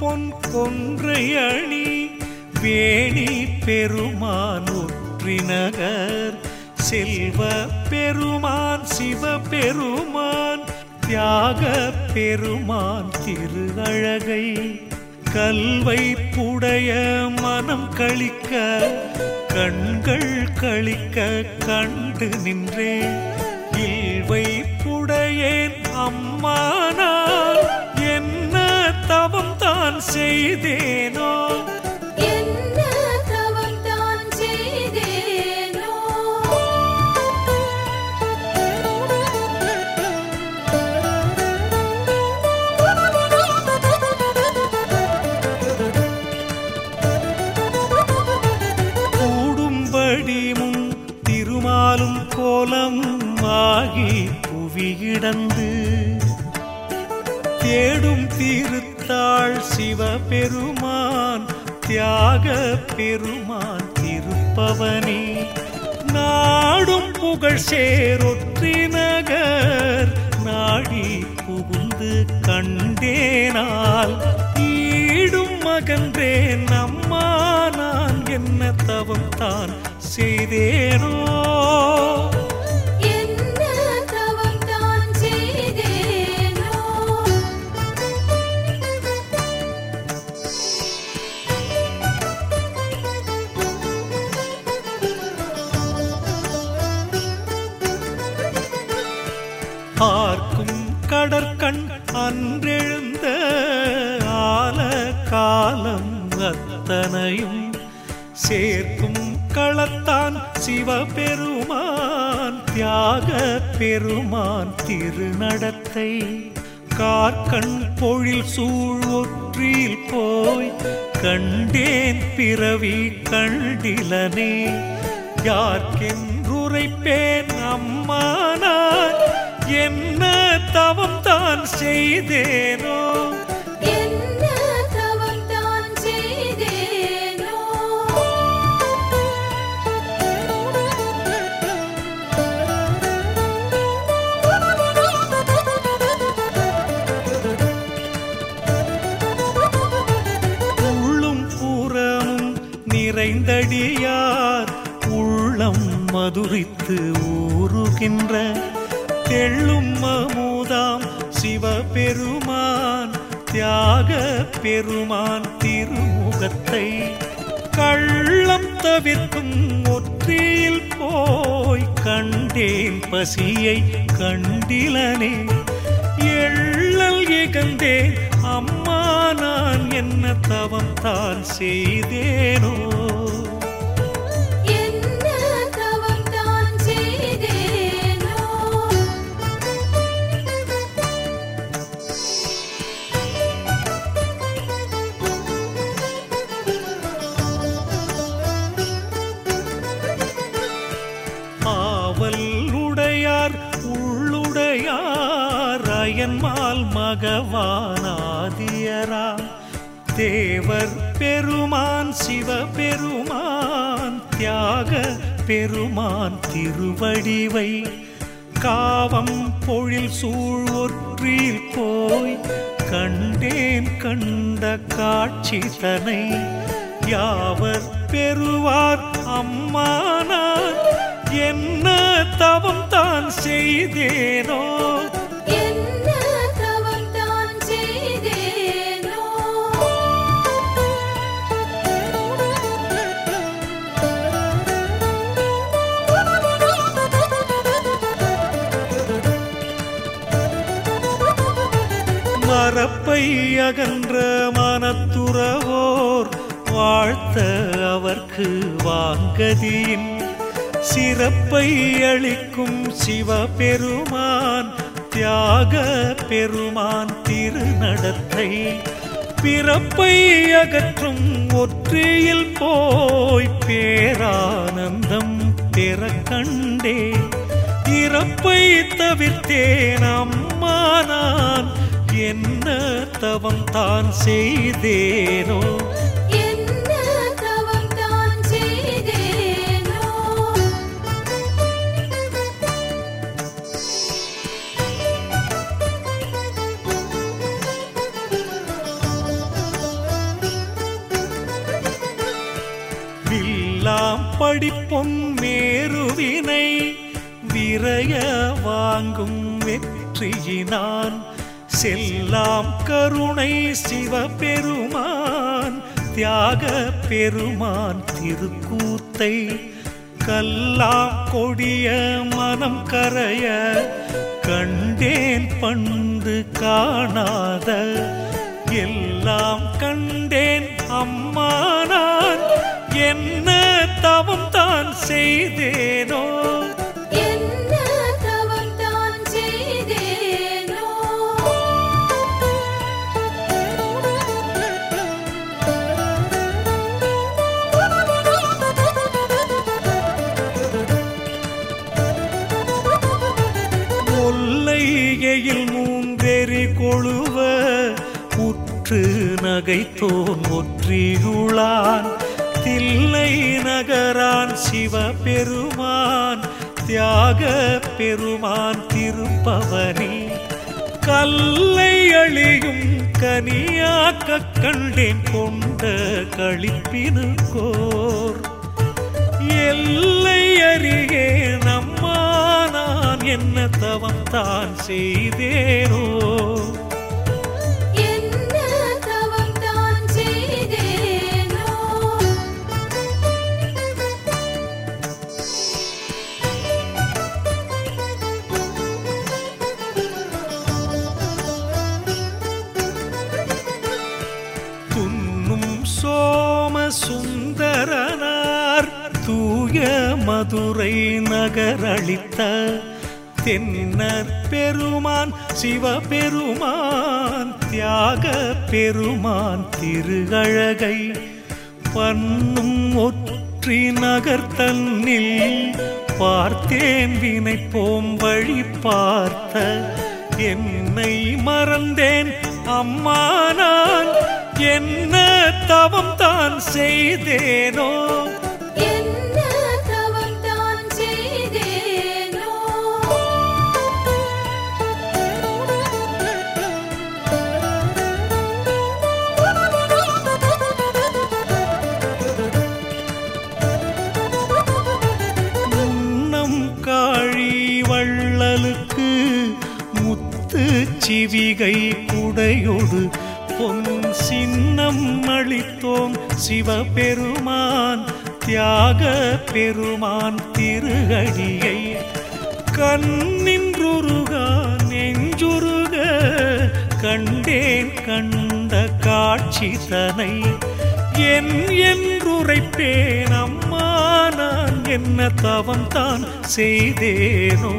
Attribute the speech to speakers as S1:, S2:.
S1: பொன் கொன்றை அணி வேணி பெருமான் ஒற்றினகர் செல்வ பெருமான் சிவ பெருமான் தியாக பெருமான் திருஅழகை கல்வை புடைய மனம் கழிக்க கண்கள் கழிக்க கண்டு நின்றேன். இல்வை புடையேன் அம்மானால் பாவம் தான் செய்தேனோ? பெருமான் தியாக பெருமான் திருப்பவனே. நாடும் புகழ் சேரொற்றி நகர் நாடி புகுந்து கண்டேனால் ஈடும் மகன்றேன் நம்மா நான் என்ன தவம் தான் செய்தேனோ? பார்க்கும் கடற்கண் அன்றெழுந்த ஆல காலம் அத்தனையும் சேர்க்கும் களத்தான் சிவபெருமான் தியாக பெருமான் திருநடத்தை கார்கண் பொழில் சூழ் ஒற்றில் போய் கண்டேன் பிறவி கண்டிலனே யார்க்கென்றுரைப்பேன் அம்மானார் என்ன தவம் தான் செய்தேனோ? நிறைந்தடியார் உள்ளம் மதுரித்து ஊறுகின்ற தெள்ளும் அமுதாம் சிவபெருமான் தியாக பெருமான் திருமுகத்தை கள்ளம் தவிர்க்கும் ஒற்றியில் போய் கண்டேன் பசியை கண்டிலனே. எள்ளல் இகந்தேன் அம்மா நான் என்ன தவம் தான் செய்தேனோ. உள்ளுடையார் மகவானாதியரா. தேவர் பெருமான் சிவபெருமான் தியாக பெருமான் திருவடிவை. காவம் பொழில் சூழ் ஒற்றில் போய் கண்டேன் கண்ட காட்சி தனை. யாவர் பெறுவார் அம்மானார்? என்ன தவம் தான் செய்தேனோ? மரப்பை அகன்ற மனத்துறவோர் வாழ்த்த அவர்க்கு வாங்கதியின் சிறப்பை அளிக்கும் சிவபெருமான் தியாக பெருமான் திருநடத்தை பிறப்பை அகற்றும் ஒற்றியில் போய் பேரானந்தம் பிறக்கண்டே இறப்பை தவிர்த்தேன் அம்மா நான் என்ன தவம் தான் செய்தேனோ? எல்லாம் படிப்பும் மேருவினை விரைய வாங்கும் வெற்றியினான் செல்லாம் கருணை சிவபெருமான் தியாக பெருமான் திருக்கூத்தை கல்லா கொடிய மனம் கரைய கண்டேன் பண்டு காணாத எல்லாம் கண்டேன் அம்மானான். என்ன தவம் தான் செய்தேனோ உற்று நகைத்தோன் ஒற்றியுளான் தில்லை நகரான் சிவபெருமான் தியாக பெருமான் திருப்பவனி. கல்லை அழியும் கனியாக்க கண்டேன் கொண்ட கழிப்பினுக்கோர் எல்லை அறியே நம்மா நான் என்ன தவம் தான் செய்தேனோ. தூய மதுரை நகரளித்த தென்னர் பெருமான் சிவபெருமான் தியாக பெருமான் திருகழகை பண்ணும் ஒற்றி நகர் தன்னில் பார்த்தேன் வினைப்போம் வழி பார்த்த என்னை மறந்தேன். அம்மா நான் என்ன தவம் தான் செய்தேனோ சிவிகை குடையொடு பொன் சின்னம் அளித்தோம். சிவபெருமான் தியாக பெருமான் திருகடியை கண்ணின்றுருகா நெஞ்சுருக கண்டேன் கண்ட காட்சி தனை. என் என்றுரைப்பேன் அம்மா நான் என்ன தவம் தான் செய்தேனோ.